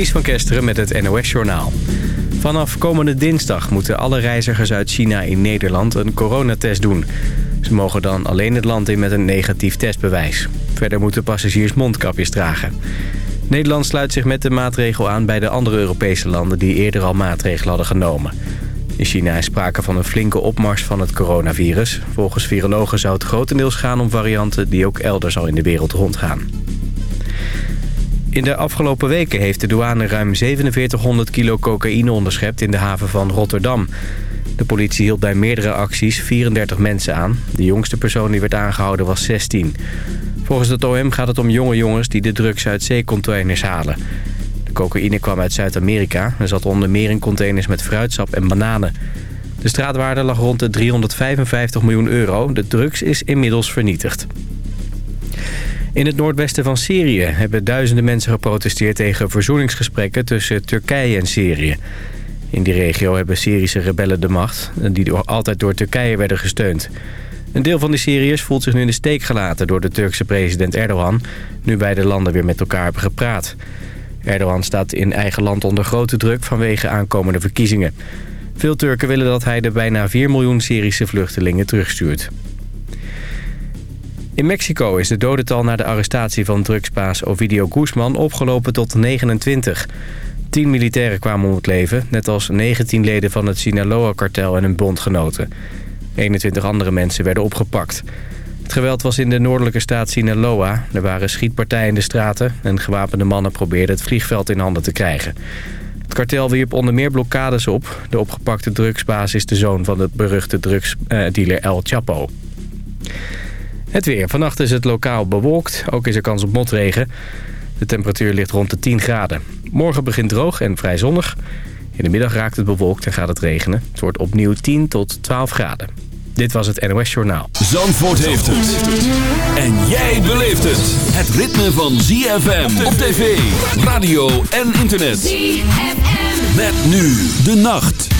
Ties van Kesteren met het NOS-journaal. Vanaf komende dinsdag moeten alle reizigers uit China in Nederland een coronatest doen. Ze mogen dan alleen het land in met een negatief testbewijs. Verder moeten passagiers mondkapjes dragen. Nederland sluit zich met de maatregel aan bij de andere Europese landen... die eerder al maatregelen hadden genomen. In China is sprake van een flinke opmars van het coronavirus. Volgens virologen zou het grotendeels gaan om varianten... die ook elders al in de wereld rondgaan. In de afgelopen weken heeft de douane ruim 4700 kilo cocaïne onderschept in de haven van Rotterdam. De politie hield bij meerdere acties 34 mensen aan. De jongste persoon die werd aangehouden was 16. Volgens het OM gaat het om jonge jongens die de drugs uit zeecontainers halen. De cocaïne kwam uit Zuid-Amerika en zat onder meer in containers met fruitsap en bananen. De straatwaarde lag rond de 355 miljoen euro. De drugs is inmiddels vernietigd. In het noordwesten van Syrië hebben duizenden mensen geprotesteerd tegen verzoeningsgesprekken tussen Turkije en Syrië. In die regio hebben Syrische rebellen de macht, die altijd door Turkije werden gesteund. Een deel van de Syriërs voelt zich nu in de steek gelaten door de Turkse president Erdogan, nu beide landen weer met elkaar hebben gepraat. Erdogan staat in eigen land onder grote druk vanwege aankomende verkiezingen. Veel Turken willen dat hij de bijna 4 miljoen Syrische vluchtelingen terugstuurt. In Mexico is de dodental na de arrestatie van drugspaas Ovidio Guzman opgelopen tot 29. 10 militairen kwamen om het leven, net als 19 leden van het Sinaloa-kartel en hun bondgenoten. 21 andere mensen werden opgepakt. Het geweld was in de noordelijke staat Sinaloa. Er waren schietpartijen in de straten en gewapende mannen probeerden het vliegveld in handen te krijgen. Het kartel wierp onder meer blokkades op. De opgepakte drugsbaas is de zoon van de beruchte drugsdealer El Chapo. Het weer. Vannacht is het lokaal bewolkt. Ook is er kans op motregen. De temperatuur ligt rond de 10 graden. Morgen begint droog en vrij zonnig. In de middag raakt het bewolkt en gaat het regenen. Het wordt opnieuw 10 tot 12 graden. Dit was het NOS Journaal. Zandvoort heeft het. En jij beleeft het. Het ritme van ZFM op tv, radio en internet. ZFM. Met nu de nacht.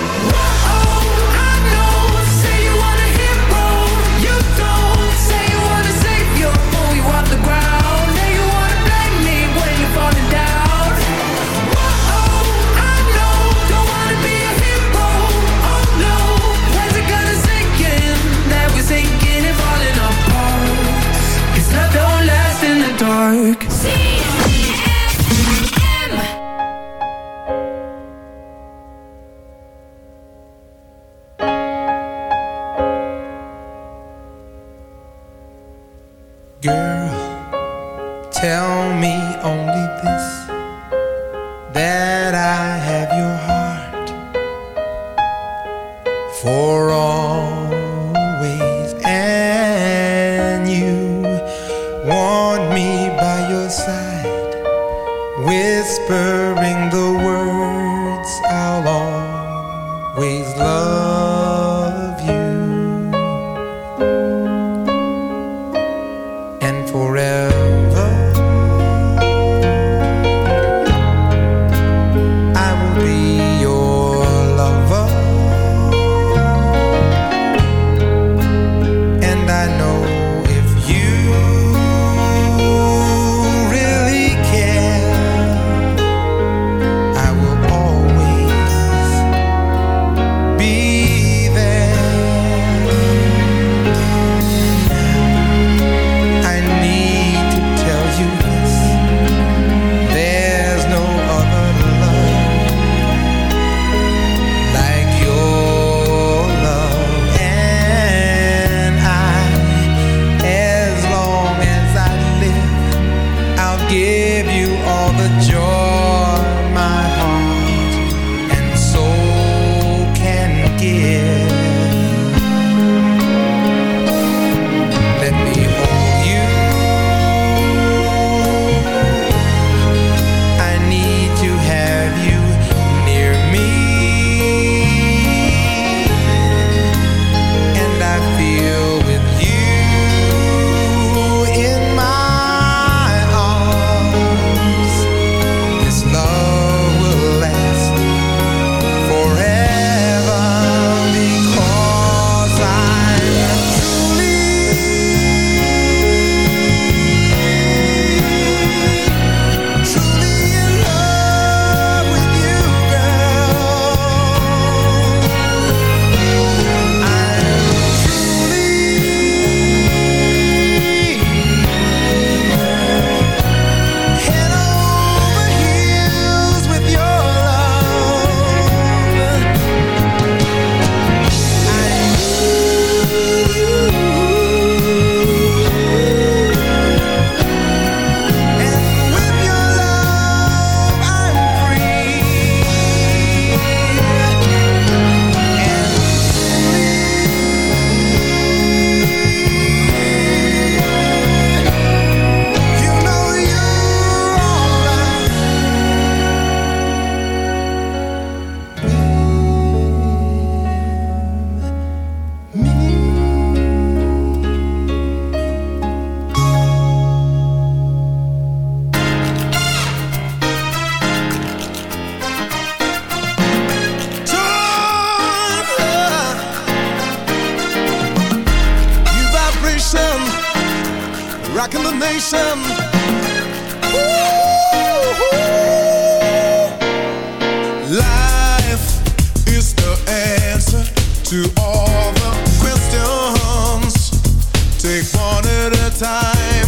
Take one at a time.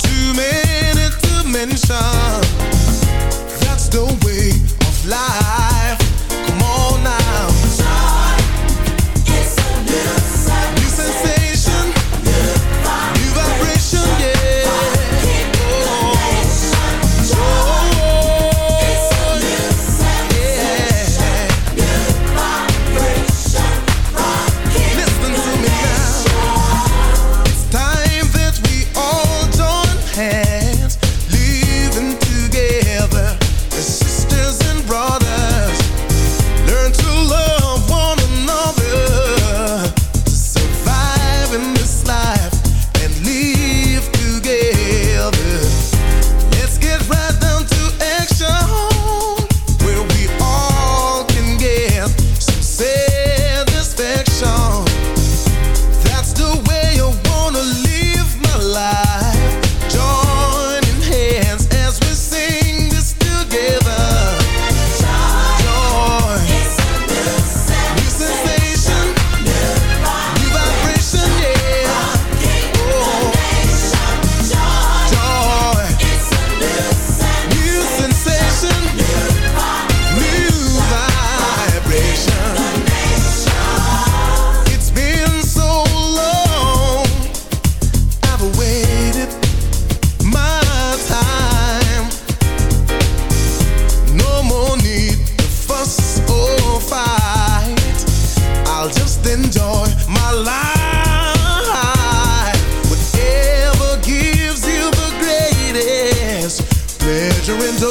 Too many to mention. That's the way of life.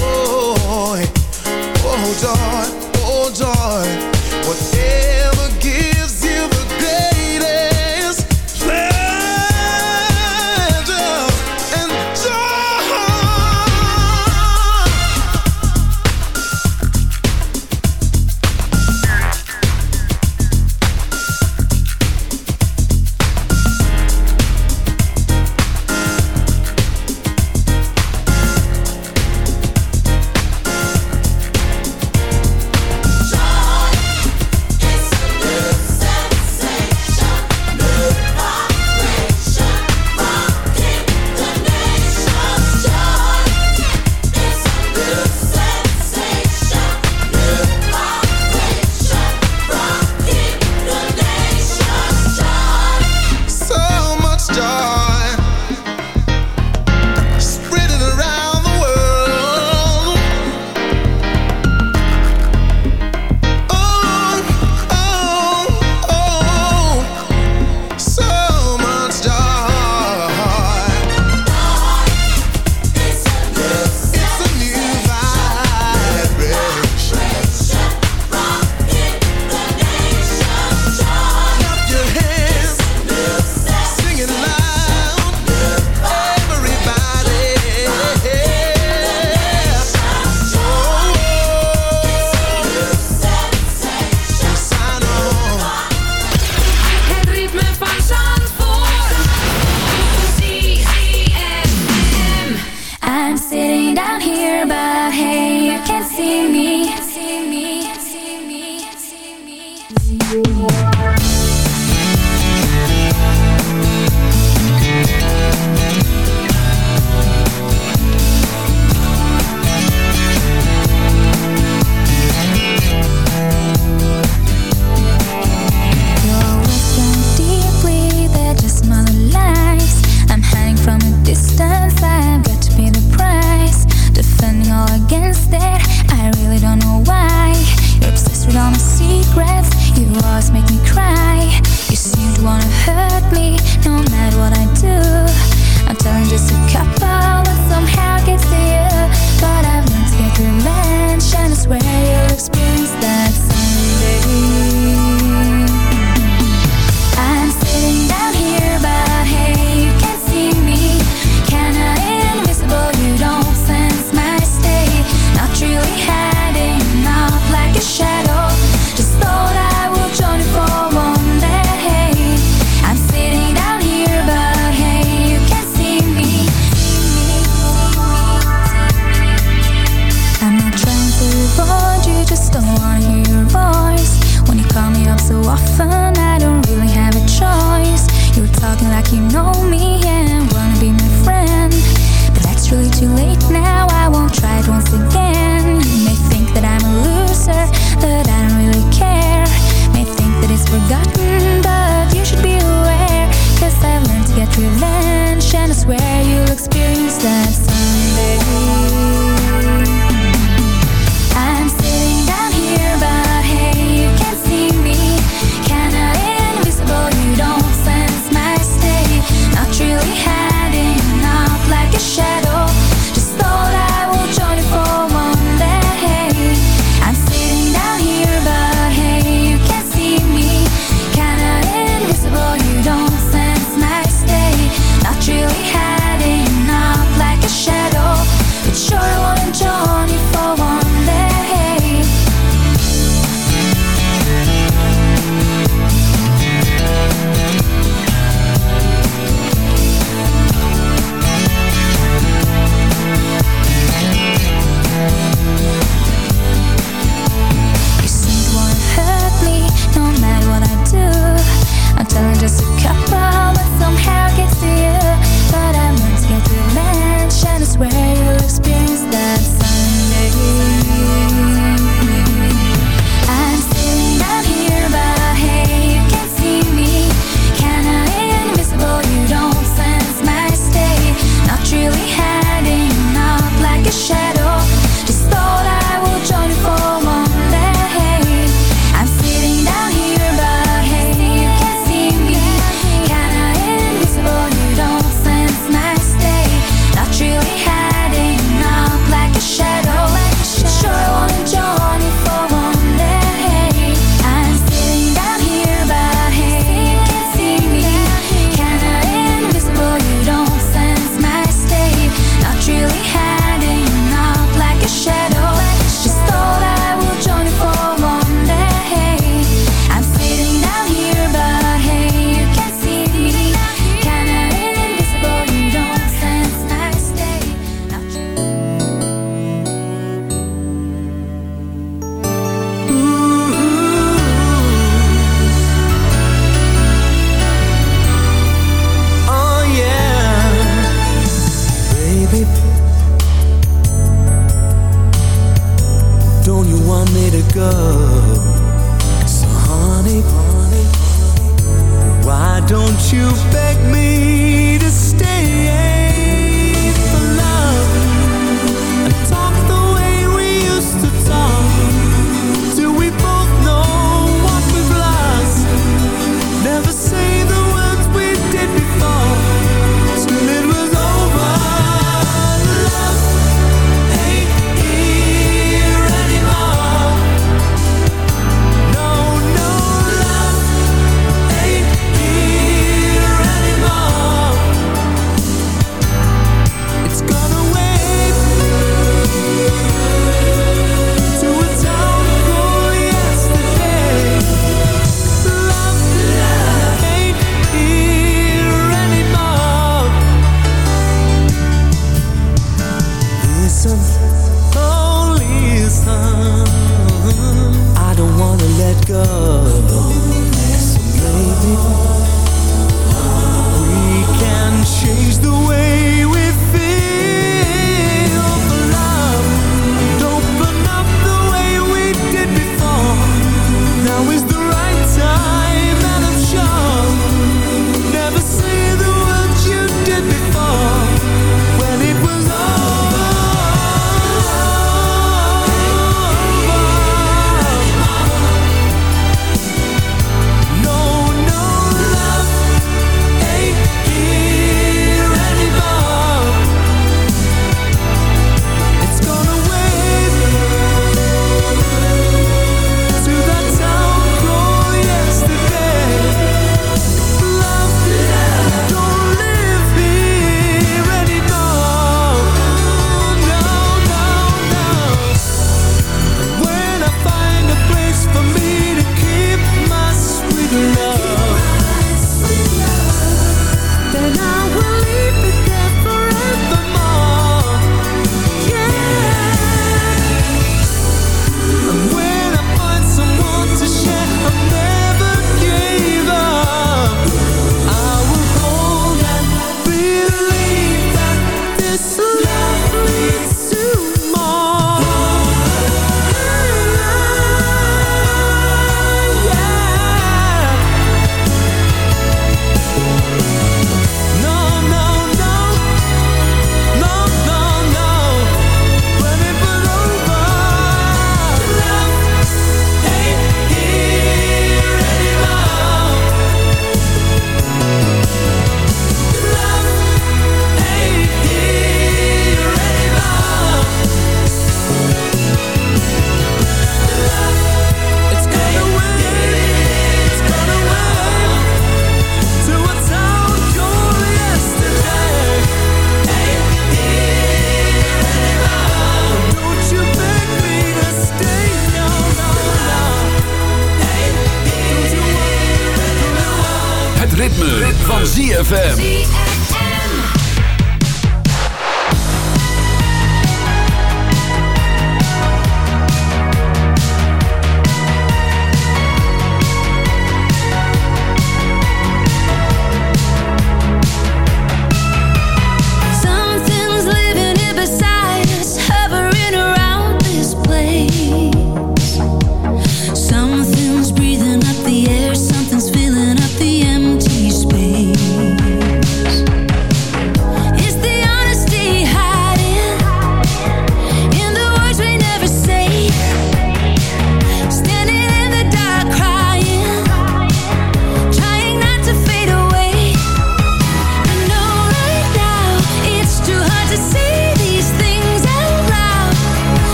joy, oh joy, oh, oh, oh joy, oh, whatever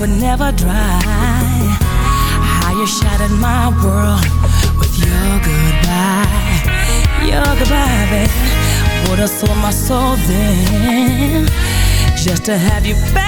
would never dry. How you shattered my world with your goodbye. Your goodbye, baby Would've sold my soul then. Just to have you back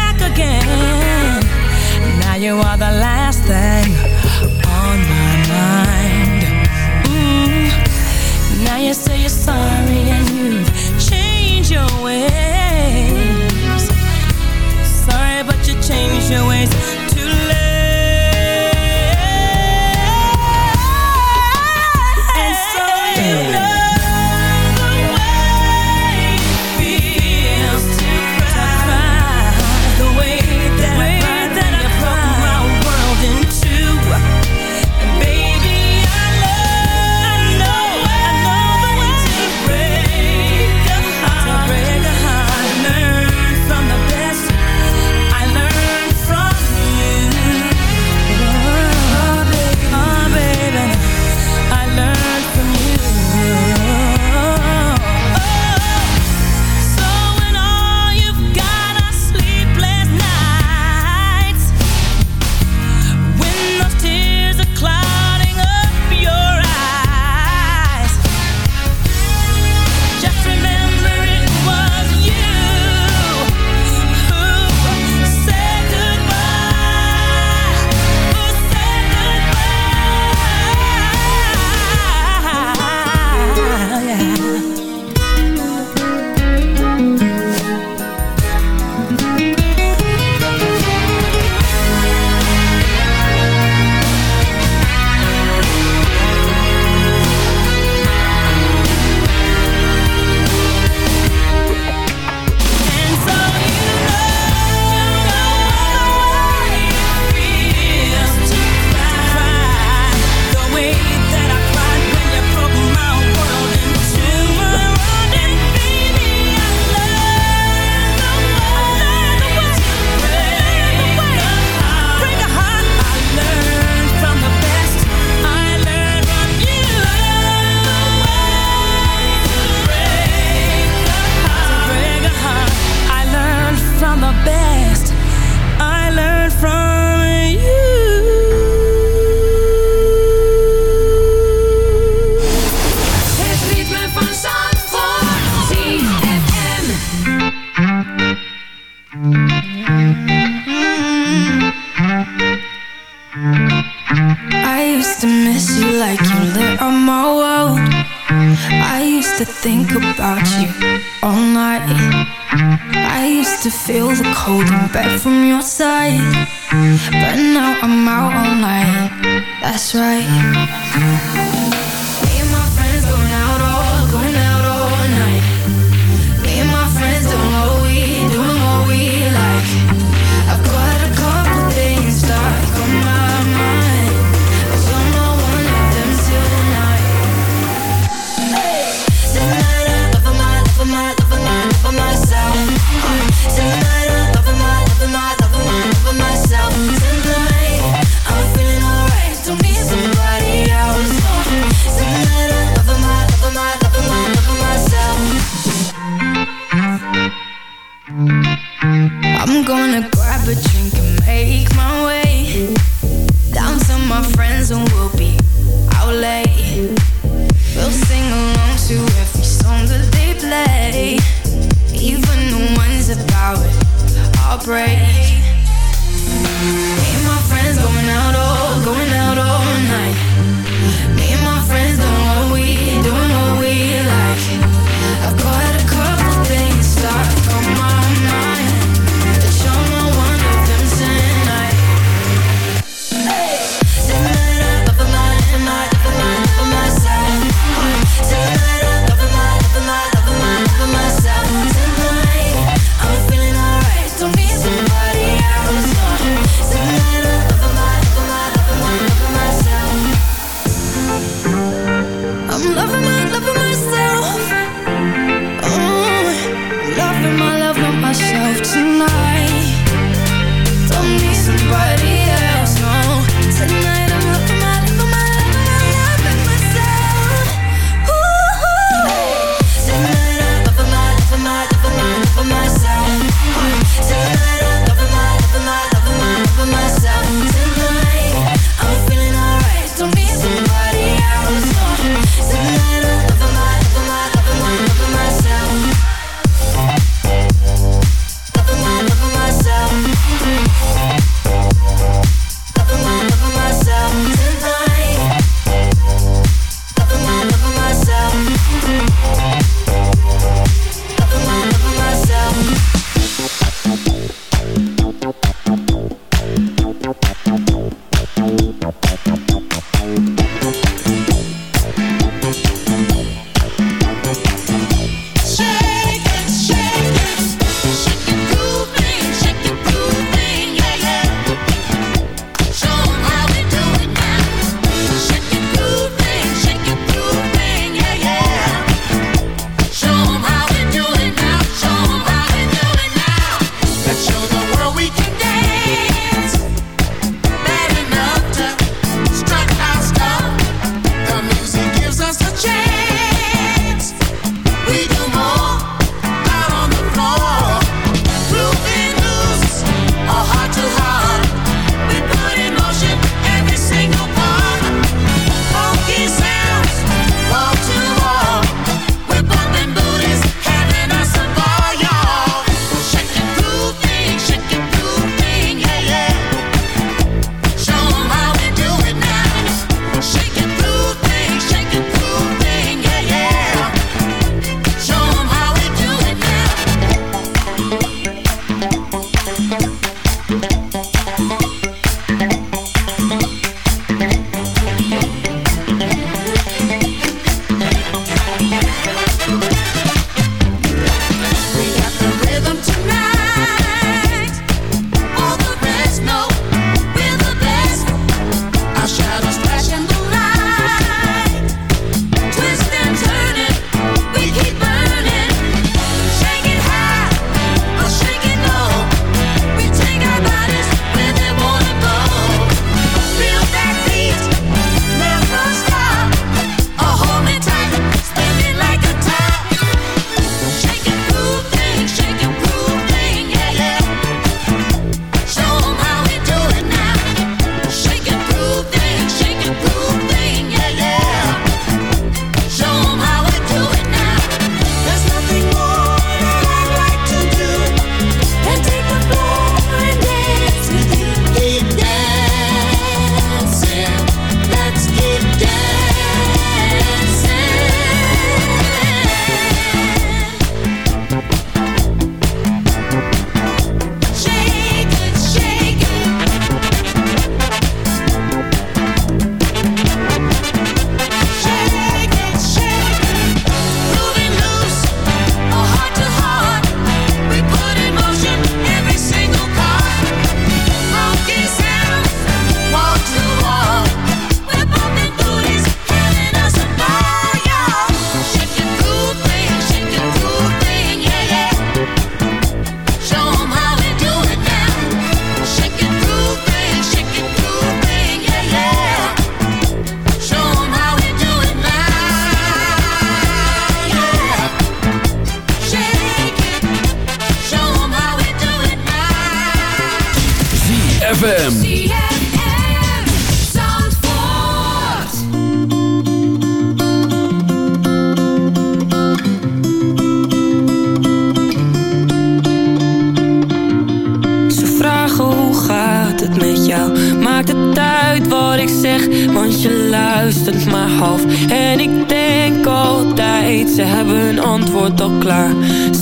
Maakt het uit wat ik zeg Want je luistert maar half. En ik denk altijd Ze hebben een antwoord al klaar.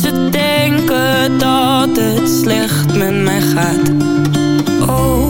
Ze denken dat het slecht met mij gaat. Oh,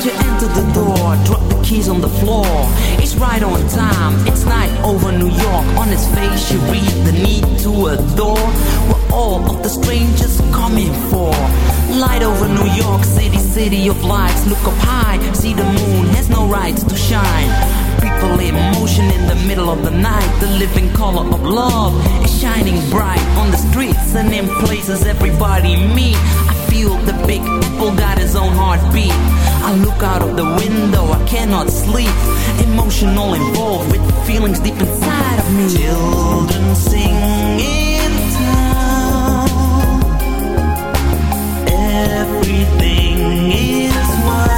stranger entered the door, dropped the keys on the floor. It's right on time, it's night over New York. On his face, you read the need to adore what all of the strangers coming for. Light over New York City, city of lights. Look up high, see the moon has no right to shine. People in motion in the middle of the night. The living color of love is shining bright on the streets and in places everybody meet. I feel the big apple got his own heartbeat. I look out of the window, I cannot sleep. Emotional involved with feelings deep inside of me. Children sing in town. Everything is white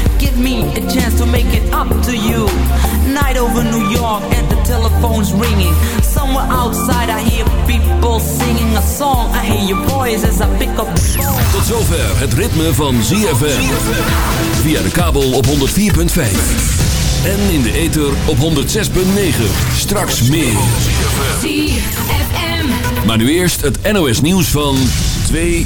Give me a chance to make it up to you Night over New York and the telephone's ringing Somewhere outside I hear people singing a song I hear your voice as I pick up the phone Tot zover het ritme van ZFM. Via de kabel op 104.5. En in de ether op 106.9. Straks meer. ZFM. Maar nu eerst het NOS nieuws van 2 uur.